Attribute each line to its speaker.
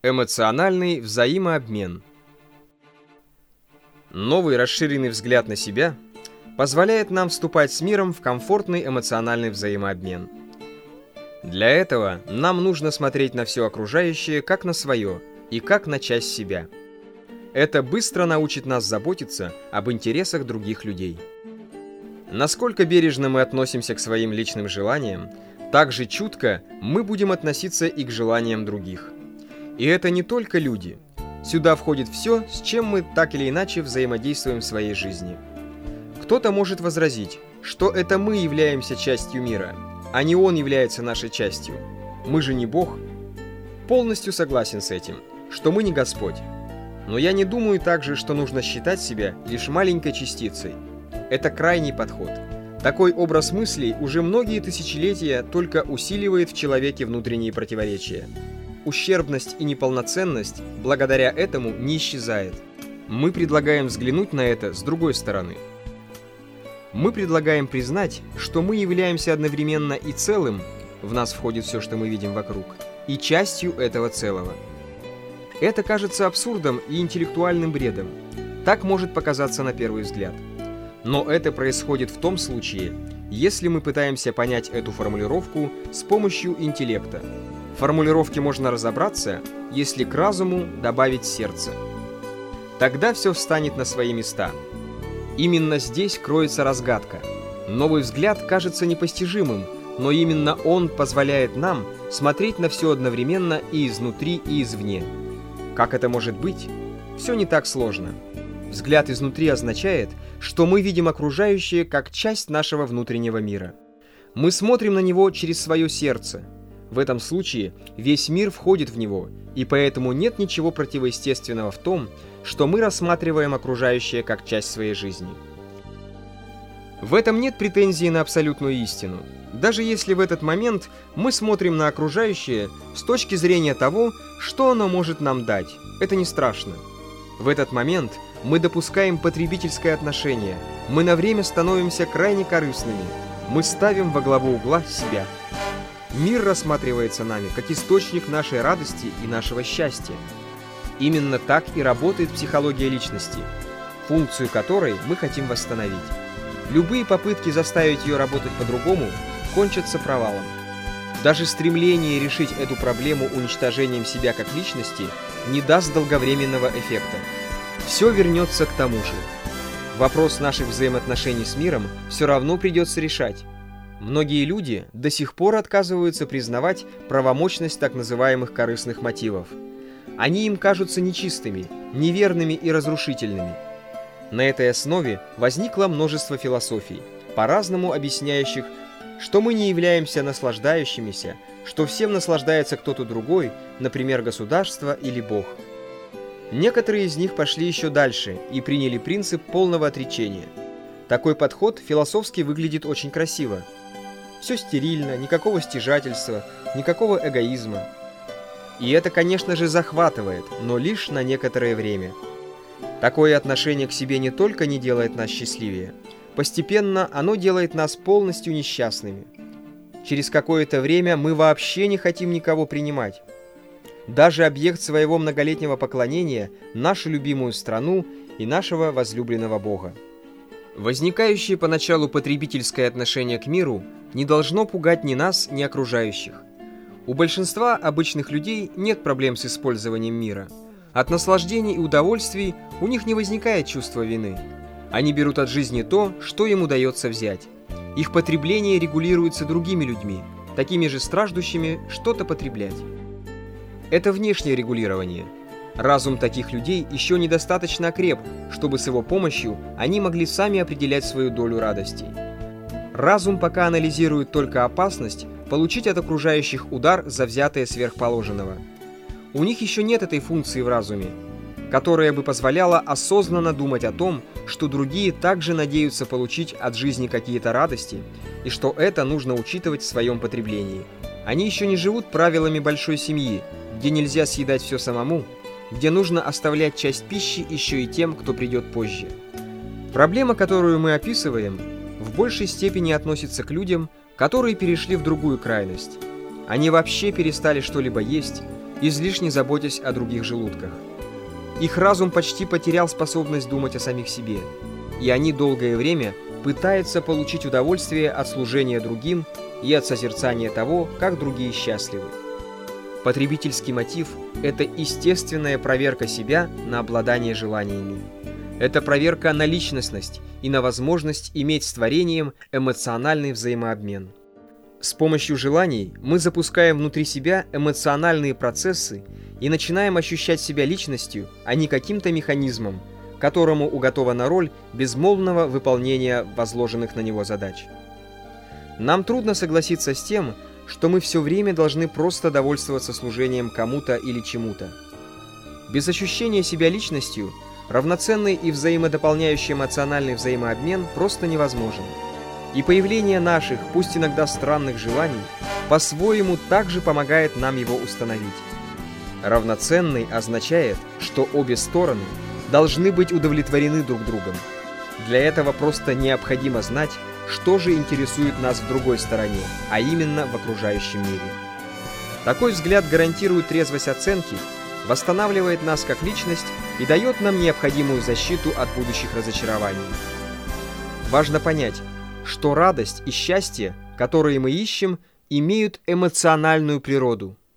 Speaker 1: Эмоциональный взаимообмен Новый расширенный взгляд на себя позволяет нам вступать с миром в комфортный эмоциональный взаимообмен. Для этого нам нужно смотреть на все окружающее как на свое и как на часть себя. Это быстро научит нас заботиться об интересах других людей. Насколько бережно мы относимся к своим личным желаниям, так же чутко мы будем относиться и к желаниям других – и это не только люди. Сюда входит все, с чем мы так или иначе взаимодействуем в своей жизни. Кто-то может возразить, что это мы являемся частью мира, а не он является нашей частью. Мы же не Бог. Полностью согласен с этим, что мы не Господь. Но я не думаю также, что нужно считать себя лишь маленькой частицей. Это крайний подход. Такой образ мыслей уже многие тысячелетия только усиливает в человеке внутренние противоречия ущербность и неполноценность благодаря этому не исчезает. Мы предлагаем взглянуть на это с другой стороны. Мы предлагаем признать, что мы являемся одновременно и целым, в нас входит все, что мы видим вокруг, и частью этого целого. Это кажется абсурдом и интеллектуальным бредом. Так может показаться на первый взгляд. Но это происходит в том случае, если мы пытаемся понять эту формулировку с помощью интеллекта формулировке можно разобраться, если к разуму добавить сердце. Тогда все встанет на свои места. Именно здесь кроется разгадка. Новый взгляд кажется непостижимым, но именно он позволяет нам смотреть на все одновременно и изнутри, и извне. Как это может быть? Все не так сложно. Взгляд изнутри означает, что мы видим окружающее как часть нашего внутреннего мира. Мы смотрим на него через свое сердце – в этом случае весь мир входит в него, и поэтому нет ничего противоестественного в том, что мы рассматриваем окружающее как часть своей жизни. В этом нет претензии на абсолютную истину. Даже если в этот момент мы смотрим на окружающее с точки зрения того, что оно может нам дать, это не страшно. В этот момент мы допускаем потребительское отношение, мы на время становимся крайне корыстными, мы ставим во главу угла себя. Мир рассматривается нами как источник нашей радости и нашего счастья. Именно так и работает психология личности, функцию которой мы хотим восстановить. Любые попытки заставить ее работать по-другому кончатся провалом. Даже стремление решить эту проблему уничтожением себя как личности не даст долговременного эффекта. Все вернется к тому же. Вопрос наших взаимоотношений с миром все равно придется решать. Многие люди до сих пор отказываются признавать правомочность так называемых корыстных мотивов. Они им кажутся нечистыми, неверными и разрушительными. На этой основе возникло множество философий, по-разному объясняющих, что мы не являемся наслаждающимися, что всем наслаждается кто-то другой, например, государство или Бог. Некоторые из них пошли еще дальше и приняли принцип полного отречения. Такой подход философски выглядит очень красиво – все стерильно, никакого стяжательства, никакого эгоизма. И это, конечно же, захватывает, но лишь на некоторое время. Такое отношение к себе не только не делает нас счастливее, постепенно оно делает нас полностью несчастными. Через какое-то время мы вообще не хотим никого принимать. Даже объект своего многолетнего поклонения, нашу любимую страну и нашего возлюбленного Бога. Возникающее поначалу потребительское отношение к миру не должно пугать ни нас, ни окружающих. У большинства обычных людей нет проблем с использованием мира. От наслаждений и удовольствий у них не возникает чувства вины. Они берут от жизни то, что им удается взять. Их потребление регулируется другими людьми, такими же страждущими что-то потреблять. Это внешнее регулирование – Разум таких людей еще недостаточно окреп, чтобы с его помощью они могли сами определять свою долю радостей. Разум пока анализирует только опасность получить от окружающих удар за взятое сверхположенного. У них еще нет этой функции в разуме, которая бы позволяла осознанно думать о том, что другие также надеются получить от жизни какие-то радости, и что это нужно учитывать в своем потреблении. Они еще не живут правилами большой семьи, где нельзя съедать все самому, где нужно оставлять часть пищи еще и тем, кто придет позже. Проблема, которую мы описываем, в большей степени относится к людям, которые перешли в другую крайность. Они вообще перестали что-либо есть излишне заботясь о других желудках. Их разум почти потерял способность думать о самих себе, и они долгое время пытаются получить удовольствие от служения другим и от созерцания того, как другие счастливы. Потребительский мотив – это естественная проверка себя на обладание желаниями. Это проверка на личностность и на возможность иметь с творением эмоциональный взаимообмен. С помощью желаний мы запускаем внутри себя эмоциональные процессы и начинаем ощущать себя личностью, а не каким-то механизмом, которому уготована роль безмолвного выполнения возложенных на него задач. Нам трудно согласиться с тем, что мы все время должны просто довольствоваться служением кому-то или чему-то. Без ощущения себя личностью равноценный и взаимодополняющий эмоциональный взаимообмен просто невозможен. И появление наших, пусть иногда странных желаний, по-своему также помогает нам его установить. Равноценный означает, что обе стороны должны быть удовлетворены друг другом. Для этого просто необходимо знать, что же интересует нас в другой стороне, а именно в окружающем мире. Такой взгляд гарантирует трезвость оценки, восстанавливает нас как личность и дает нам необходимую защиту от будущих разочарований. Важно понять, что радость и счастье, которые мы ищем, имеют эмоциональную природу –